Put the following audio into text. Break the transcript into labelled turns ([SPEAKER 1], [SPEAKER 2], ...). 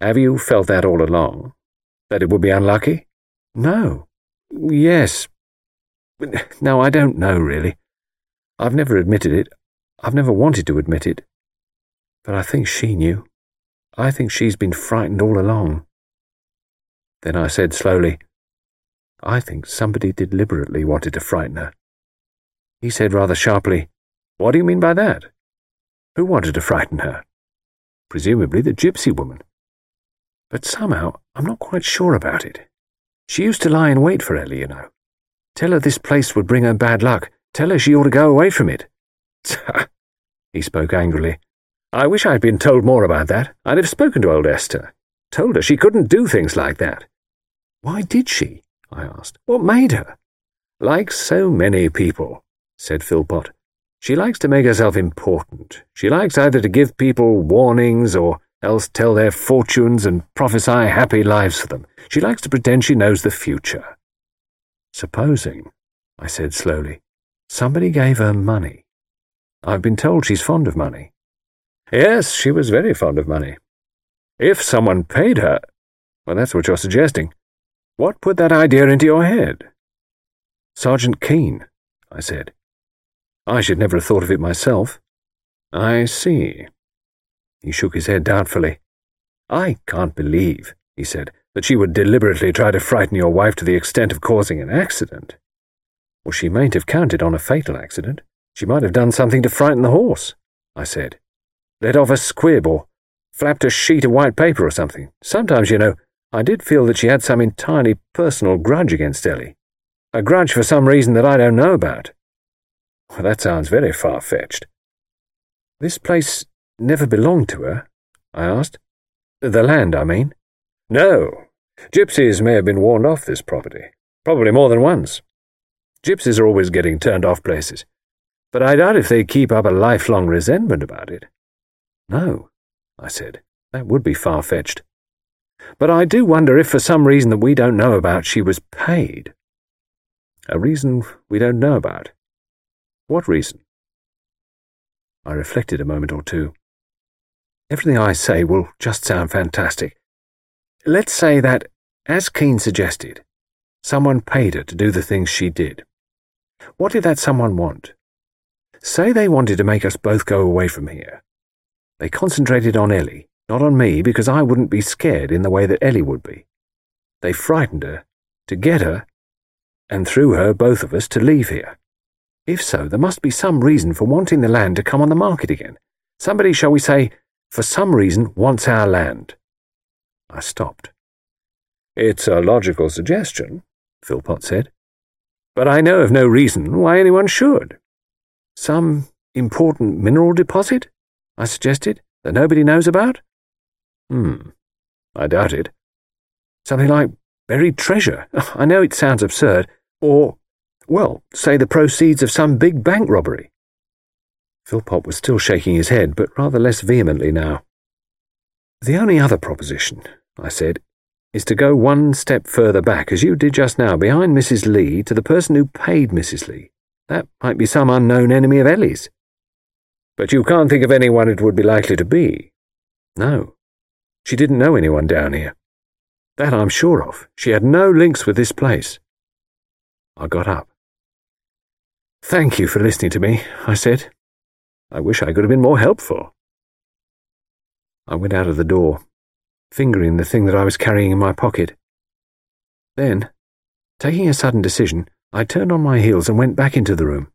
[SPEAKER 1] Have you felt that all along? That it would be unlucky?
[SPEAKER 2] No. Yes. No, I don't know, really. I've never admitted it. I've never wanted to admit it. But I think she knew. I think she's been frightened all along. Then I said slowly, I think somebody deliberately wanted to frighten her. He said rather sharply, What do you mean by that? Who wanted to frighten her? Presumably the gypsy woman. But somehow I'm not quite sure about it. She used to lie in wait for Ellie, you know. Tell her this place would bring her bad luck. Tell her she ought to go away from it. he spoke angrily. I wish I'd been told more about that. I'd have spoken to old Esther. Told her she couldn't do things like that. Why did she? I asked. What made her? Like so many people, said Phillpot. She likes to make herself important. She likes either to give people warnings or else tell their fortunes and prophesy happy lives for them. She likes to pretend she knows the future. Supposing, I said slowly, somebody gave her money. I've been told she's fond of money. Yes, she was very fond of money. If someone paid her, well, that's what you're suggesting. What put that idea into your head? Sergeant Keene, I said. I should never have thought of it myself. I see. He shook his head doubtfully. I can't believe, he said, that she would deliberately try to frighten your wife to the extent of causing an accident. Well, she mayn't have counted on a fatal accident. She might have done something to frighten the horse, I said. Let off a squib or flapped a sheet of white paper or something. Sometimes, you know, I did feel that she had some entirely personal grudge against Ellie. A grudge for some reason that I don't know about. Well, that sounds very far-fetched. This place never belonged to her? I asked. The land, I mean. No. Gypsies may have been warned off this property. Probably more than once. Gypsies are always getting turned off places. But I doubt if they keep up a lifelong resentment about it. No, I said. That would be far-fetched. But I do wonder if for some reason that we don't know about she was paid. A reason we don't know about. What reason? I reflected a moment or two. Everything I say will just sound fantastic. Let's say that, as Keene suggested, someone paid her to do the things she did. What did that someone want? Say they wanted to make us both go away from here. They concentrated on Ellie, not on me, because I wouldn't be scared in the way that Ellie would be. They frightened her, to get her, and through her, both of us, to leave here. If so, there must be some reason for wanting the land to come on the market again. Somebody, shall we say, for some reason, wants our land. I stopped. It's a logical suggestion, Phillpot said. But I know of no reason why anyone should. Some important mineral deposit? I suggested, that nobody knows about? Hmm, I doubt it. Something like buried treasure. I know it sounds absurd. Or, well, say the proceeds of some big bank robbery. Phillpot was still shaking his head, but rather less vehemently now. The only other proposition, I said, is to go one step further back, as you did just now, behind Mrs. Lee, to the person who paid Mrs. Lee. That might be some unknown enemy of Ellie's. But you can't think of anyone it would be likely to be. No. She didn't know anyone down here. That I'm sure of. She had no links with this place. I got up. Thank you for listening to me, I said. I wish I could have been more helpful. I went out of the door, fingering the thing that I was carrying in my pocket. Then, taking a sudden decision, I turned on my heels and went back into the room.